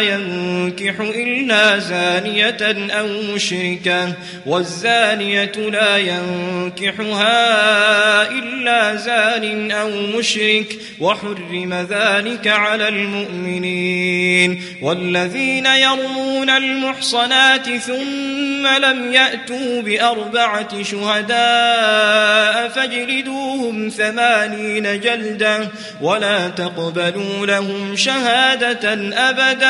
ينكح إلا زانية أو مشركة والزانية لا ينكحها إلا زان أو مشرك وحرم ذلك على المؤمنين. والذين يرمون المحصنات ثم لم يأتوا بأربعة شهداء فاجلدوهم ثمانين جلدة ولا تقبلوا لهم شهادة أبدا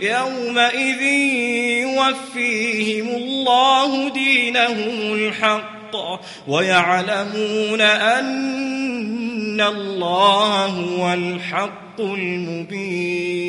يومئذ يوفيهم الله دينهم الحق ويعلمون أن الله هو الحق المبين.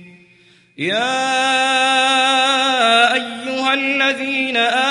يا أيها الذين آمنوا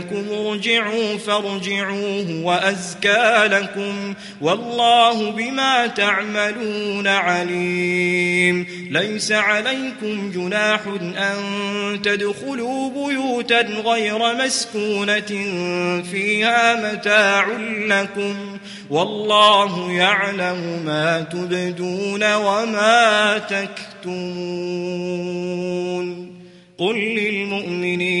ارجعوا فارجعوه وأزكى لكم والله بما تعملون عليم. ليس عليكم جناح أن تدخلوا بيوتا غير مسكونة فيها متاع لكم والله يعلم ما تبدون وما تكتمون. قل للمؤمنين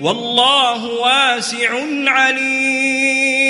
والله واسع عليم.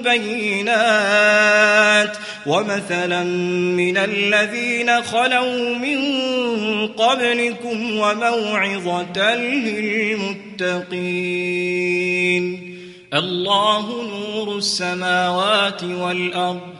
مبينات ومثلا من الذين خلوا من قبلكم وموعظة للمتقين. الله نور السماوات والأرض.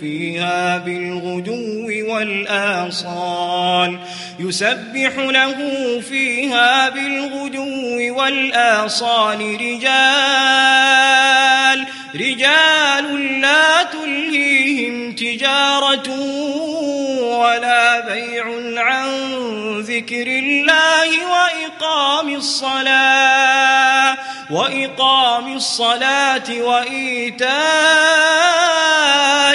فيها بالغدو والآصال. يسبح له فيها بالغدو والآصال رجال. رجال لا تلهيهم تجارة ولا بيع عن ذكر الله وإقام الصلاة. وإقام الصلاة وإيتاء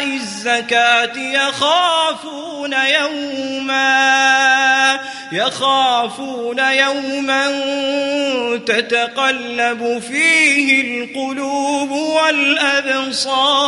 الزكاة يخافون يوما يخافون يوما تتقلب فيه القلوب والأبصار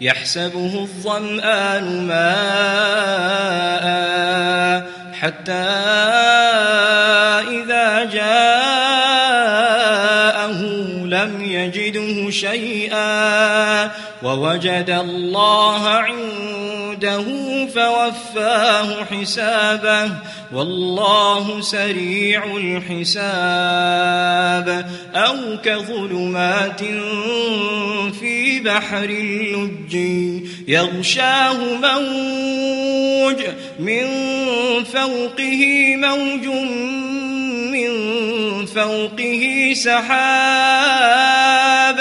يحسبه الظمآن ماء حتى إذا جاءه لم يجده شيئا ووجد الله عنده فوفاه حسابه والله سريع الحساب أو كظلمات في بحر اللج يغشاه موج من فوقه موج من فوقه سحاب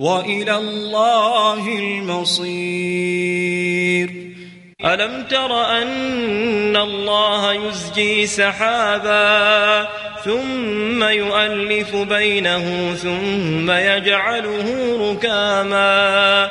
وإلى الله المصير. ألم تر أن الله يزجي سحابا ثم يؤلف بينه ثم يجعله ركاما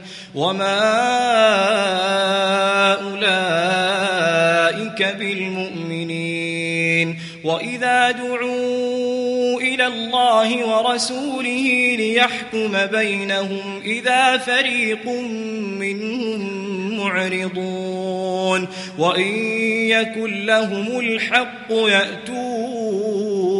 وما أولئك بالمؤمنين وإذا دعوا إلى الله ورسوله ليحكم بينهم إذا فريق منهم معرضون وإن يكن لهم الحق يأتوا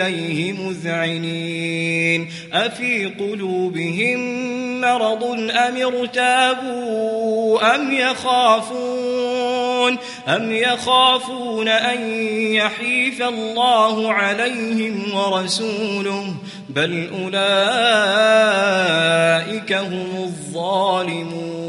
إليه مذعنين. أفي قلوبهم مرض أم ارتابوا أم يخافون؟ أم يخافون أن يحيف الله عليهم ورسوله؟ بل أولئك هم الظالمون.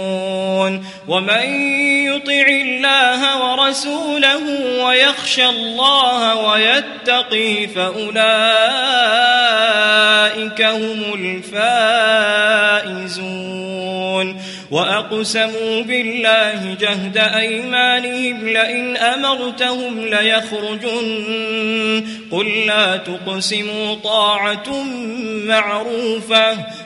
ومن يطع الله ورسوله ويخشى الله ويتقي فأولئك هم الفائزون وأقسموا بالله جهد أيمانهم لئن أمرتهم ليخرجن قل لا تقسموا طاعة معروفة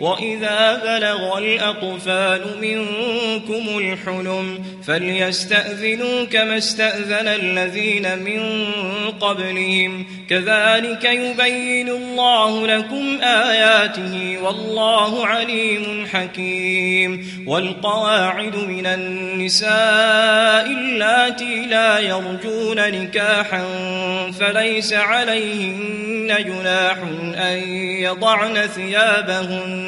وإذا بلغ الأطفال منكم الحلم فليستأذنوا كما استأذن الذين من قبلهم كذلك يبين الله لكم آياته والله عليم حكيم والقواعد من النساء اللاتي لا يرجون نكاحا فليس عليهن جناح أن يضعن ثيابهن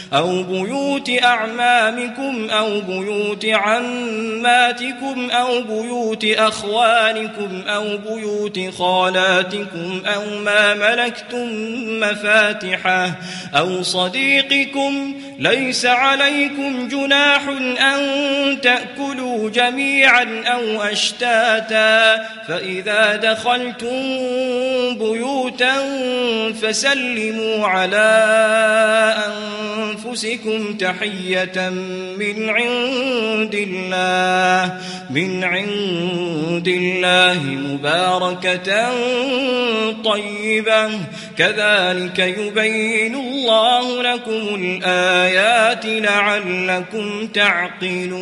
بيوت أعمامكم أو بيوت عماتكم أو بيوت أخوانكم أو بيوت خالاتكم أو ما ملكتم مفاتحه أو صديقكم ليس عليكم جناح أن تأكلوا جميعا أو أشتاتا فإذا دخلتم بيوتا فسلموا على أنفسكم تحية من عند الله من عند الله مباركة طيبة. كذلك يبين الله لكم الآيات لعلكم تعقلون.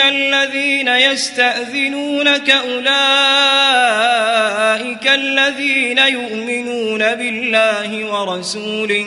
الذين يستأذنونك أولئك الذين يؤمنون بالله ورسوله